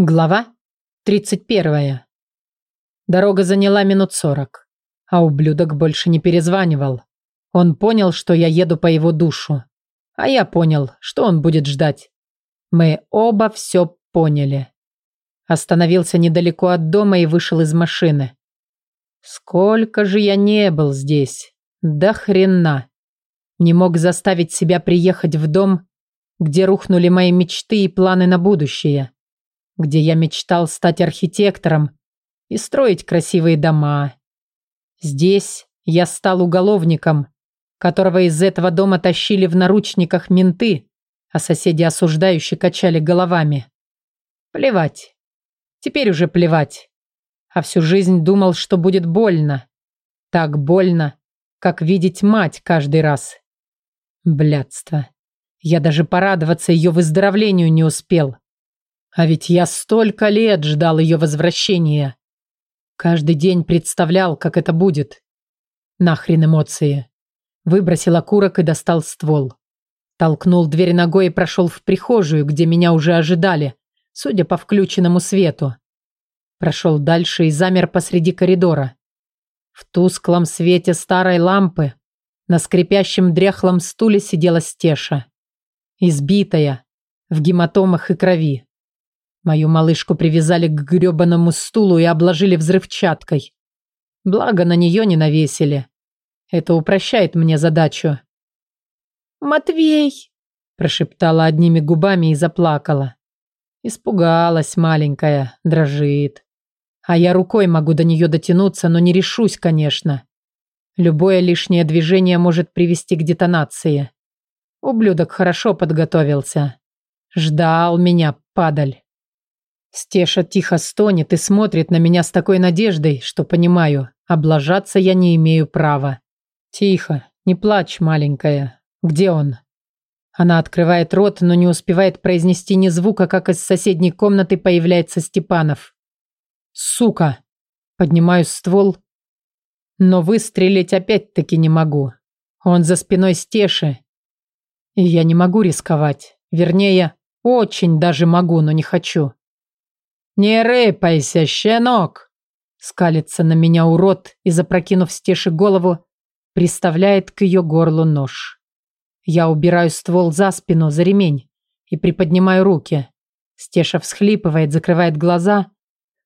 Глава 31. Дорога заняла минут сорок, а ублюдок больше не перезванивал. Он понял, что я еду по его душу, а я понял, что он будет ждать. Мы оба все поняли. Остановился недалеко от дома и вышел из машины. Сколько же я не был здесь. До хрена. Не мог заставить себя приехать в дом, где рухнули мои мечты и планы на будущее где я мечтал стать архитектором и строить красивые дома. Здесь я стал уголовником, которого из этого дома тащили в наручниках менты, а соседи осуждающие качали головами. Плевать. Теперь уже плевать. А всю жизнь думал, что будет больно. Так больно, как видеть мать каждый раз. Блядство. Я даже порадоваться ее выздоровлению не успел. А ведь я столько лет ждал ее возвращения. Каждый день представлял, как это будет. Нахрен эмоции. Выбросил окурок и достал ствол. Толкнул дверь ногой и прошел в прихожую, где меня уже ожидали, судя по включенному свету. Прошел дальше и замер посреди коридора. В тусклом свете старой лампы на скрипящем дряхлом стуле сидела Стеша. Избитая, в гематомах и крови. Мою малышку привязали к грёбаному стулу и обложили взрывчаткой. Благо, на нее не навесили. Это упрощает мне задачу. «Матвей!» – прошептала одними губами и заплакала. Испугалась маленькая, дрожит. А я рукой могу до нее дотянуться, но не решусь, конечно. Любое лишнее движение может привести к детонации. Ублюдок хорошо подготовился. Ждал меня, падаль. Стеша тихо стонет и смотрит на меня с такой надеждой, что понимаю, облажаться я не имею права. Тихо, не плачь, маленькая. Где он? Она открывает рот, но не успевает произнести ни звука, как из соседней комнаты появляется Степанов. Сука! Поднимаю ствол, но выстрелить опять-таки не могу. Он за спиной Стеши. И я не могу рисковать. Вернее, очень даже могу, но не хочу. «Не рыпайся, щенок!» Скалится на меня урод и, запрокинув стеши голову, приставляет к ее горлу нож. Я убираю ствол за спину, за ремень и приподнимаю руки. Стеша всхлипывает, закрывает глаза,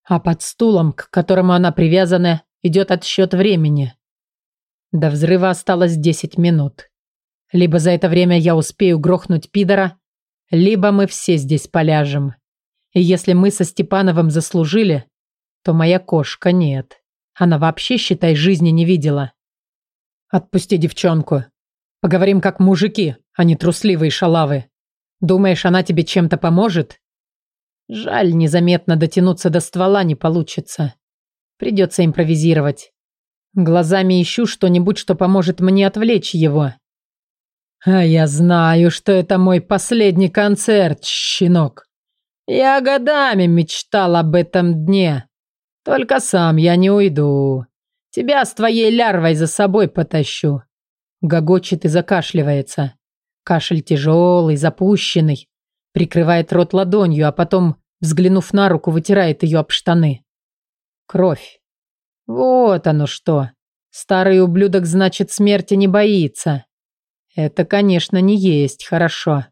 а под стулом, к которому она привязана, идет отсчет времени. До взрыва осталось 10 минут. Либо за это время я успею грохнуть пидора, либо мы все здесь поляжем. И если мы со Степановым заслужили, то моя кошка нет. Она вообще, считай, жизни не видела. Отпусти девчонку. Поговорим как мужики, а не трусливые шалавы. Думаешь, она тебе чем-то поможет? Жаль, незаметно дотянуться до ствола не получится. Придется импровизировать. Глазами ищу что-нибудь, что поможет мне отвлечь его. А я знаю, что это мой последний концерт, щенок. Я годами мечтал об этом дне. Только сам я не уйду. Тебя с твоей лярвой за собой потащу. Гогочет и закашливается. Кашель тяжелый, запущенный. Прикрывает рот ладонью, а потом, взглянув на руку, вытирает ее об штаны. Кровь. Вот оно что. Старый ублюдок, значит, смерти не боится. Это, конечно, не есть хорошо.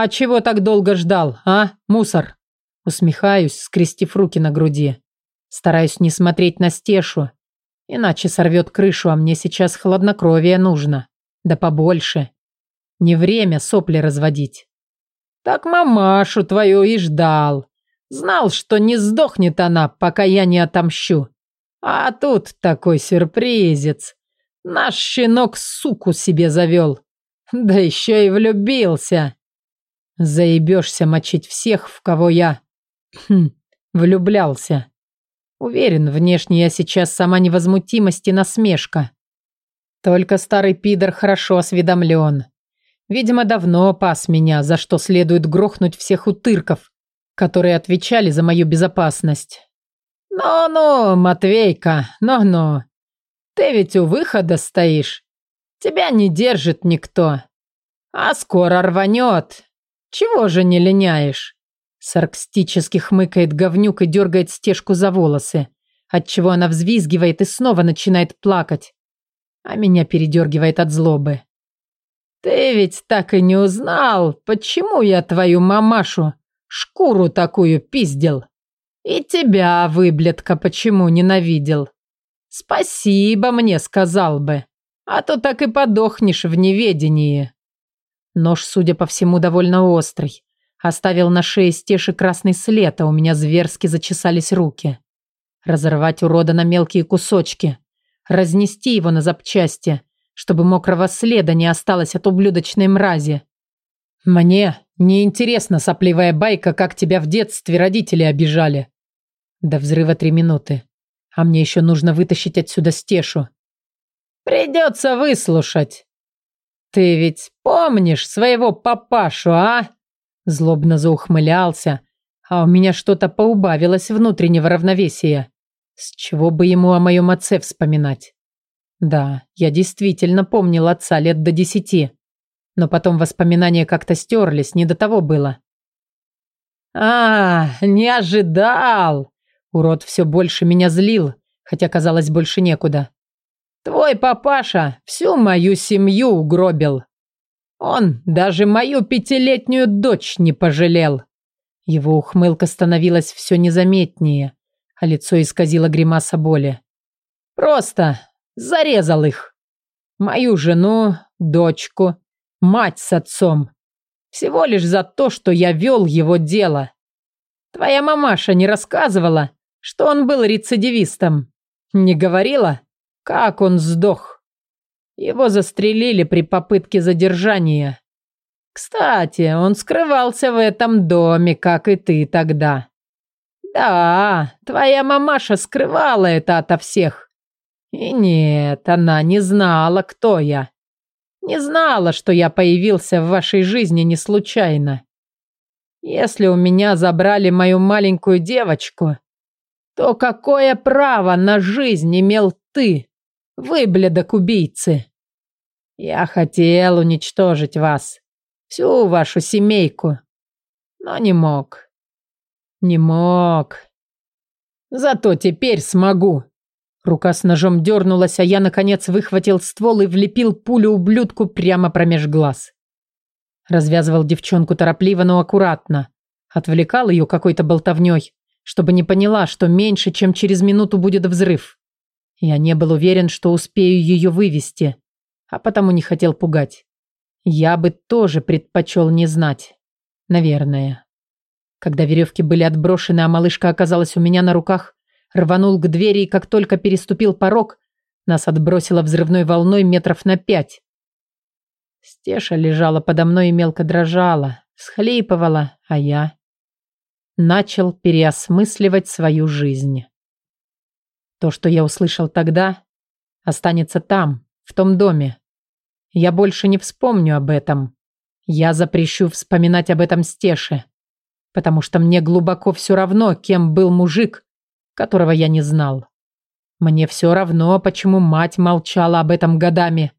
«А чего так долго ждал, а, мусор?» Усмехаюсь, скрестив руки на груди. Стараюсь не смотреть на стешу, иначе сорвет крышу, а мне сейчас хладнокровие нужно. Да побольше. Не время сопли разводить. Так мамашу твою и ждал. Знал, что не сдохнет она, пока я не отомщу. А тут такой сюрпризец. Наш щенок суку себе завел. Да еще и влюбился. Заебешься мочить всех, в кого я... Хм, влюблялся. Уверен, внешне я сейчас сама невозмутимость и насмешка. Только старый пидор хорошо осведомлен. Видимо, давно пас меня, за что следует грохнуть всех утырков, которые отвечали за мою безопасность. «Ну-ну, Матвейка, ну-ну. Ты ведь у выхода стоишь. Тебя не держит никто. А скоро рванет, чего же не линяешь? Саркстически хмыкает говнюк и дергает стежку за волосы, отчего она взвизгивает и снова начинает плакать. А меня передергивает от злобы. «Ты ведь так и не узнал, почему я твою мамашу шкуру такую пиздил? И тебя, выблядка, почему ненавидел? Спасибо мне, сказал бы, а то так и подохнешь в неведении». Нож, судя по всему, довольно острый. Оставил на шее стеши красный след, а у меня зверски зачесались руки. Разорвать урода на мелкие кусочки. Разнести его на запчасти, чтобы мокрого следа не осталось от ублюдочной мрази. Мне не интересна сопливая байка, как тебя в детстве родители обижали. До взрыва три минуты. А мне еще нужно вытащить отсюда стешу. Придется выслушать. Ты ведь помнишь своего папашу, а? Злобно заухмылялся, а у меня что-то поубавилось внутреннего равновесия. С чего бы ему о моем отце вспоминать? Да, я действительно помнил отца лет до десяти. Но потом воспоминания как-то стерлись, не до того было. «А, не ожидал!» Урод все больше меня злил, хотя казалось больше некуда. «Твой папаша всю мою семью угробил. Он даже мою пятилетнюю дочь не пожалел. Его ухмылка становилась все незаметнее, а лицо исказило гримаса боли. Просто зарезал их. Мою жену, дочку, мать с отцом. Всего лишь за то, что я вел его дело. Твоя мамаша не рассказывала, что он был рецидивистом. Не говорила, как он сдох. Его застрелили при попытке задержания. Кстати, он скрывался в этом доме, как и ты тогда. Да, твоя мамаша скрывала это ото всех. И нет, она не знала, кто я. Не знала, что я появился в вашей жизни не случайно. Если у меня забрали мою маленькую девочку, то какое право на жизнь имел ты, выблядок убийцы? Я хотел уничтожить вас, всю вашу семейку, но не мог. Не мог. Зато теперь смогу. Рука с ножом дернулась, а я, наконец, выхватил ствол и влепил пулю ублюдку прямо промеж глаз. Развязывал девчонку торопливо, но аккуратно. Отвлекал ее какой-то болтовней, чтобы не поняла, что меньше, чем через минуту будет взрыв. Я не был уверен, что успею ее вывести а потому не хотел пугать. Я бы тоже предпочел не знать. Наверное. Когда веревки были отброшены, а малышка оказалась у меня на руках, рванул к двери и как только переступил порог, нас отбросило взрывной волной метров на пять. Стеша лежала подо мной и мелко дрожала, схлипывала, а я начал переосмысливать свою жизнь. То, что я услышал тогда, останется там, в том доме. Я больше не вспомню об этом. Я запрещу вспоминать об этом Стеше, потому что мне глубоко все равно, кем был мужик, которого я не знал. Мне все равно, почему мать молчала об этом годами.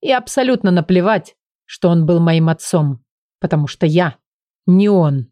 И абсолютно наплевать, что он был моим отцом, потому что я не он.